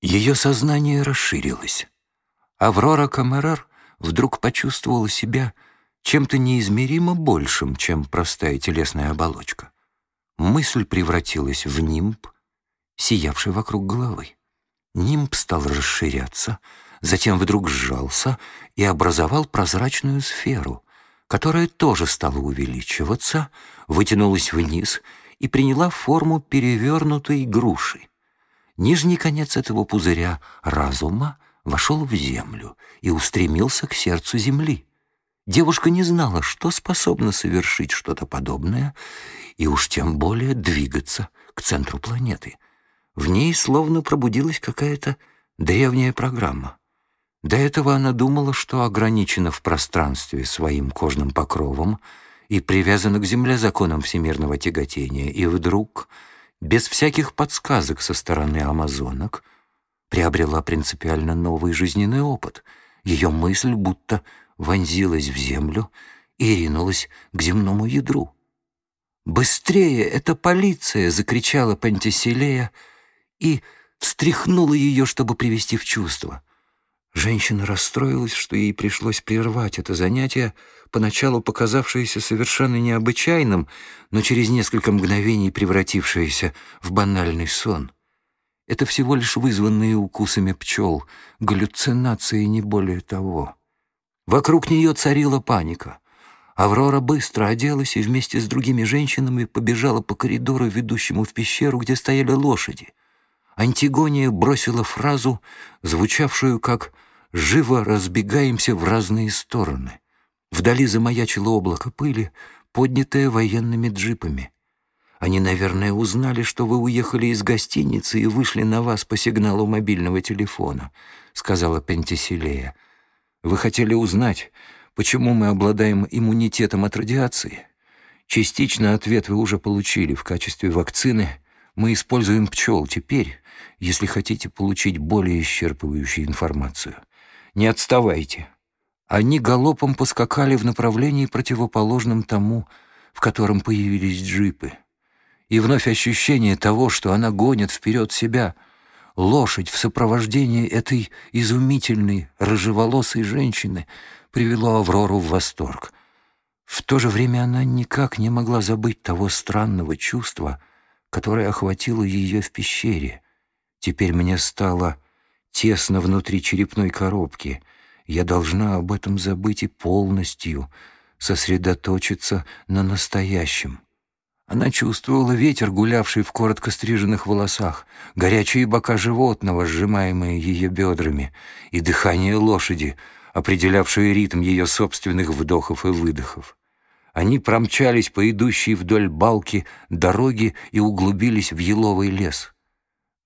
Ее сознание расширилось. Аврора Камерар вдруг почувствовала себя чем-то неизмеримо большим, чем простая телесная оболочка. Мысль превратилась в нимб, сиявший вокруг головы. Нимб стал расширяться, затем вдруг сжался и образовал прозрачную сферу, которая тоже стала увеличиваться, вытянулась вниз и приняла форму перевернутой груши. Нижний конец этого пузыря разума вошел в землю и устремился к сердцу земли. Девушка не знала, что способна совершить что-то подобное, и уж тем более двигаться к центру планеты. В ней словно пробудилась какая-то древняя программа. До этого она думала, что ограничена в пространстве своим кожным покровом и привязана к Земле законом всемирного тяготения, и вдруг без всяких подсказок со стороны амазонок, приобрела принципиально новый жизненный опыт. Ее мысль будто вонзилась в землю и ринулась к земному ядру. «Быстрее! Это полиция!» — закричала Пантиселея и встряхнула ее, чтобы привести в чувство. Женщина расстроилась, что ей пришлось прервать это занятие, поначалу показавшееся совершенно необычайным, но через несколько мгновений превратившееся в банальный сон. Это всего лишь вызванные укусами пчел, галлюцинации не более того. Вокруг нее царила паника. Аврора быстро оделась и вместе с другими женщинами побежала по коридору, ведущему в пещеру, где стояли лошади. Антигония бросила фразу, звучавшую как «живо разбегаемся в разные стороны». Вдали замаячило облако пыли, поднятое военными джипами. Они, наверное, узнали, что вы уехали из гостиницы и вышли на вас по сигналу мобильного телефона», — сказала Пентиселея. «Вы хотели узнать, почему мы обладаем иммунитетом от радиации? Частично ответ вы уже получили в качестве вакцины. Мы используем пчел теперь, если хотите получить более исчерпывающую информацию. Не отставайте». Они галопом поскакали в направлении противоположном тому, в котором появились джипы. И вновь ощущение того, что она гонит вперед себя. Лошадь в сопровождении этой изумительной, рыжеволосой женщины привело Аврору в восторг. В то же время она никак не могла забыть того странного чувства, которое охватило ее в пещере. Теперь мне стало тесно внутри черепной коробки — я должна об этом забыть и полностью сосредоточиться на настоящем. Она чувствовала ветер, гулявший в коротко стриженных волосах, горячие бока животного, сжимаемые ее бедрами, и дыхание лошади, определявшее ритм ее собственных вдохов и выдохов. Они промчались по идущей вдоль балки дороги и углубились в еловый лес.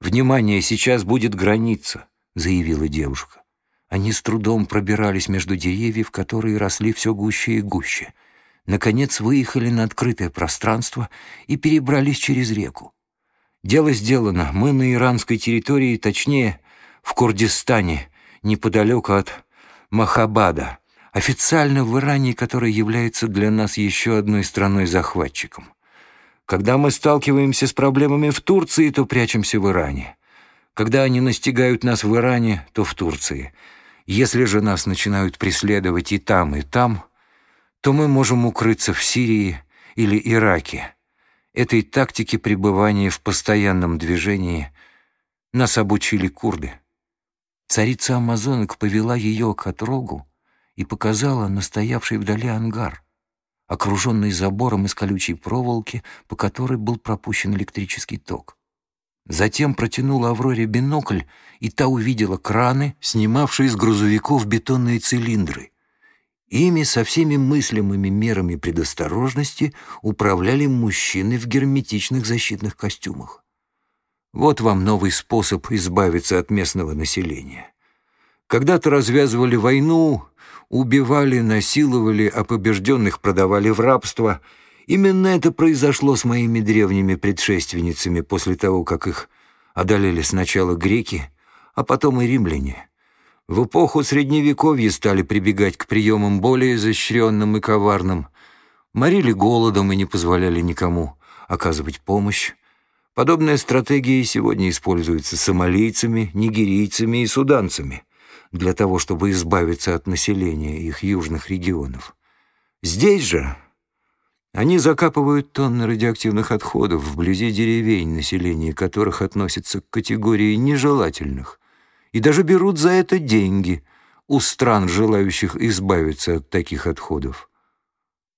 «Внимание, сейчас будет граница», — заявила девушка. Они с трудом пробирались между деревьев, которые росли все гуще и гуще. Наконец выехали на открытое пространство и перебрались через реку. Дело сделано. Мы на иранской территории, точнее, в Курдистане, неподалеку от Махабада, официально в Иране, который является для нас еще одной страной-захватчиком. Когда мы сталкиваемся с проблемами в Турции, то прячемся в Иране. Когда они настигают нас в Иране, то в Турции — если же нас начинают преследовать и там, и там, то мы можем укрыться в Сирии или Ираке. Этой тактике пребывания в постоянном движении нас обучили курды. Царица амазонок повела ее к отрогу и показала настоявший вдали ангар, окруженный забором из колючей проволоки, по которой был пропущен электрический ток. Затем протянула Авроре бинокль, и та увидела краны, снимавшие с грузовиков бетонные цилиндры. Ими со всеми мыслимыми мерами предосторожности управляли мужчины в герметичных защитных костюмах. Вот вам новый способ избавиться от местного населения. Когда-то развязывали войну, убивали, насиловали, а побежденных продавали в рабство — Именно это произошло с моими древними предшественницами после того, как их одолели сначала греки, а потом и римляне. В эпоху Средневековья стали прибегать к приемам более изощренным и коварным, морили голодом и не позволяли никому оказывать помощь, Подобная стратегия сегодня используется сомалийцами, нигерийцами и суданцами для того, чтобы избавиться от населения их южных регионов. Здесь же они закапывают тонны радиоактивных отходов вблизи деревень, население которых относится к категории нежелательных, и даже берут за это деньги у стран, желающих избавиться от таких отходов.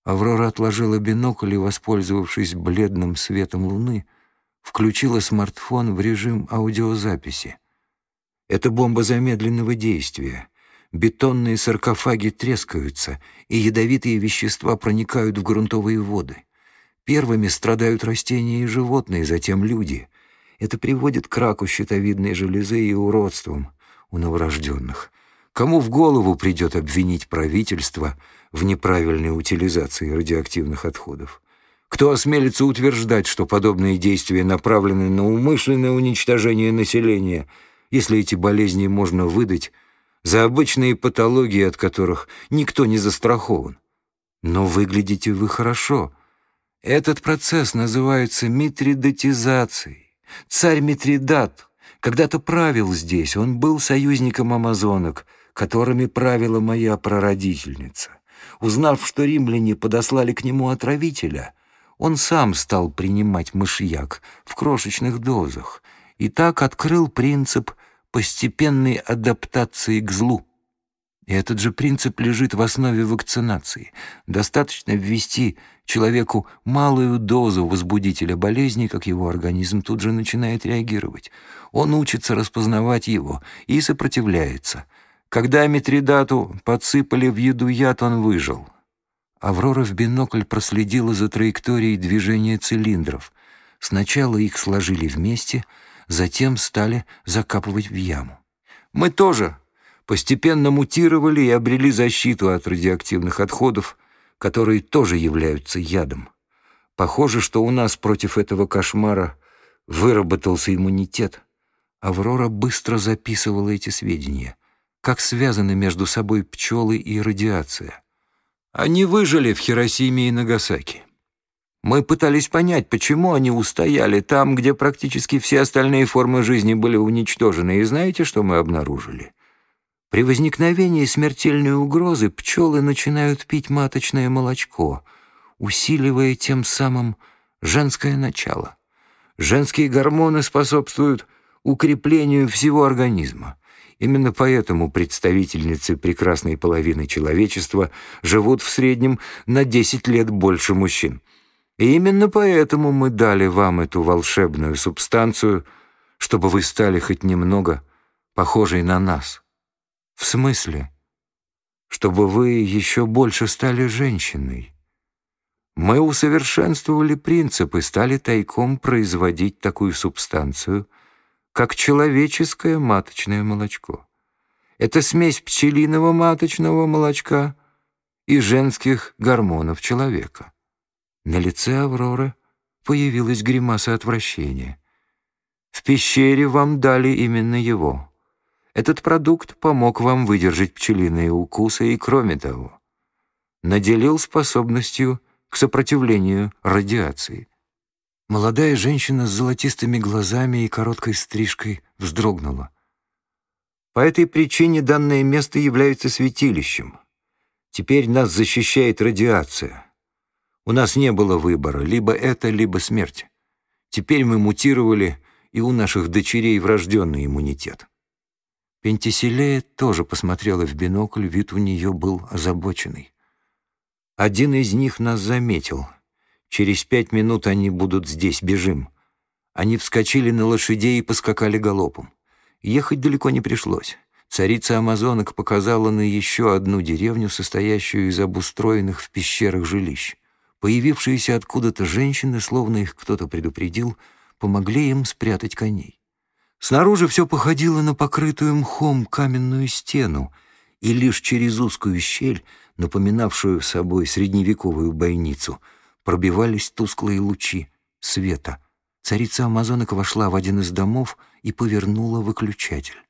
Аврора отложила бинокль и, воспользовавшись бледным светом луны, включила смартфон в режим аудиозаписи. Это бомба замедленного действия. Бетонные саркофаги трескаются, и ядовитые вещества проникают в грунтовые воды. Первыми страдают растения и животные, затем люди. Это приводит к раку щитовидной железы и уродствам у новорожденных. Кому в голову придет обвинить правительство в неправильной утилизации радиоактивных отходов? Кто осмелится утверждать, что подобные действия направлены на умышленное уничтожение населения, если эти болезни можно выдать за обычные патологии, от которых никто не застрахован? Но выглядите вы хорошо. Этот процесс называется митридатизацией. Царь Митридат когда-то правил здесь, он был союзником амазонок, которыми правила моя прародительница. Узнав, что римляне подослали к нему отравителя — он сам стал принимать мышьяк в крошечных дозах и так открыл принцип постепенной адаптации к злу. И этот же принцип лежит в основе вакцинации. Достаточно ввести человеку малую дозу возбудителя болезни, как его организм тут же начинает реагировать. Он учится распознавать его и сопротивляется. Когда Митридату подсыпали в еду яд, он выжил. Аврора в бинокль проследила за траекторией движения цилиндров. Сначала их сложили вместе, затем стали закапывать в яму. Мы тоже постепенно мутировали и обрели защиту от радиоактивных отходов, которые тоже являются ядом. Похоже, что у нас против этого кошмара выработался иммунитет. Аврора быстро записывала эти сведения. Как связаны между собой пчелы и радиация. Они выжили в Хиросиме и Нагасаки. Мы пытались понять, почему они устояли там, где практически все остальные формы жизни были уничтожены. И знаете, что мы обнаружили? При возникновении смертельной угрозы пчелы начинают пить маточное молочко, усиливая тем самым женское начало. Женские гормоны способствуют укреплению всего организма. Именно поэтому представительницы прекрасной половины человечества живут в среднем на 10 лет больше мужчин. И именно поэтому мы дали вам эту волшебную субстанцию, чтобы вы стали хоть немного похожей на нас. В смысле? Чтобы вы еще больше стали женщиной. Мы усовершенствовали принцип и стали тайком производить такую субстанцию — как человеческое маточное молочко. Это смесь пчелиного маточного молочка и женских гормонов человека. На лице Авроры появилась гримаса отвращения. В пещере вам дали именно его. Этот продукт помог вам выдержать пчелиные укусы и, кроме того, наделил способностью к сопротивлению радиации. Молодая женщина с золотистыми глазами и короткой стрижкой вздрогнула. По этой причине данное место является святилищем. Теперь нас защищает радиация. У нас не было выбора, либо это, либо смерть. Теперь мы мутировали, и у наших дочерей врожденный иммунитет. Пентиселея тоже посмотрела в бинокль, вид у нее был озабоченный. Один из них нас заметил — Через пять минут они будут здесь, бежим». Они вскочили на лошадей и поскакали галопом. Ехать далеко не пришлось. Царица Амазонок показала на еще одну деревню, состоящую из обустроенных в пещерах жилищ. Появившиеся откуда-то женщины, словно их кто-то предупредил, помогли им спрятать коней. Снаружи все походило на покрытую мхом каменную стену, и лишь через узкую щель, напоминавшую собой средневековую бойницу — пробивались тусклые лучи света. Царица амазонок вошла в один из домов и повернула выключатель.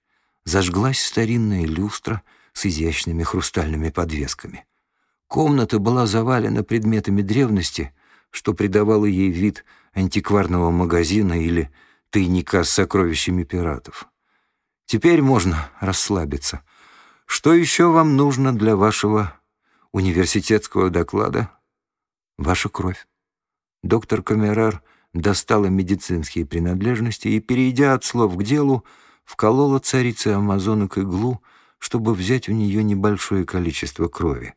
Зажглась старинная люстра с изящными хрустальными подвесками. Комната была завалена предметами древности, что придавало ей вид антикварного магазина или тайника с сокровищами пиратов. Теперь можно расслабиться. Что еще вам нужно для вашего университетского доклада? Ваша кровь. Доктор Камерар достала медицинские принадлежности и, перейдя от слов к делу, вколола царице амазонок иглу, чтобы взять у нее небольшое количество крови.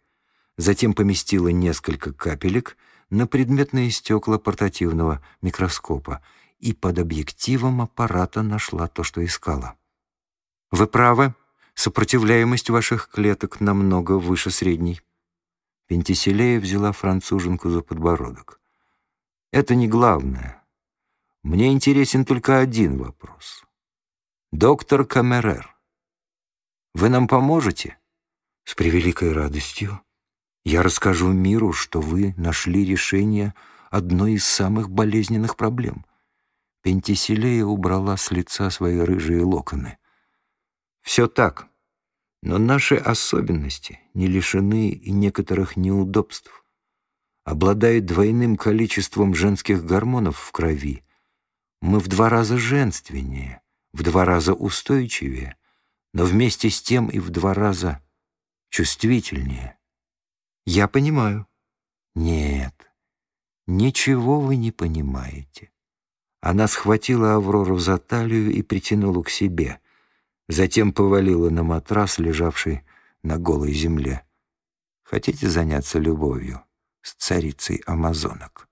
Затем поместила несколько капелек на предметные стекла портативного микроскопа и под объективом аппарата нашла то, что искала. «Вы правы, сопротивляемость ваших клеток намного выше средней». Пентиселея взяла француженку за подбородок. «Это не главное. Мне интересен только один вопрос. Доктор Камерер, вы нам поможете?» «С превеликой радостью. Я расскажу миру, что вы нашли решение одной из самых болезненных проблем». Пентиселея убрала с лица свои рыжие локоны. «Все так, но наши особенности не лишены и некоторых неудобств. Обладая двойным количеством женских гормонов в крови, мы в два раза женственнее, в два раза устойчивее, но вместе с тем и в два раза чувствительнее. Я понимаю. Нет, ничего вы не понимаете. Она схватила Аврору за талию и притянула к себе, затем повалила на матрас, лежавший на голой земле. Хотите заняться любовью с царицей амазонок?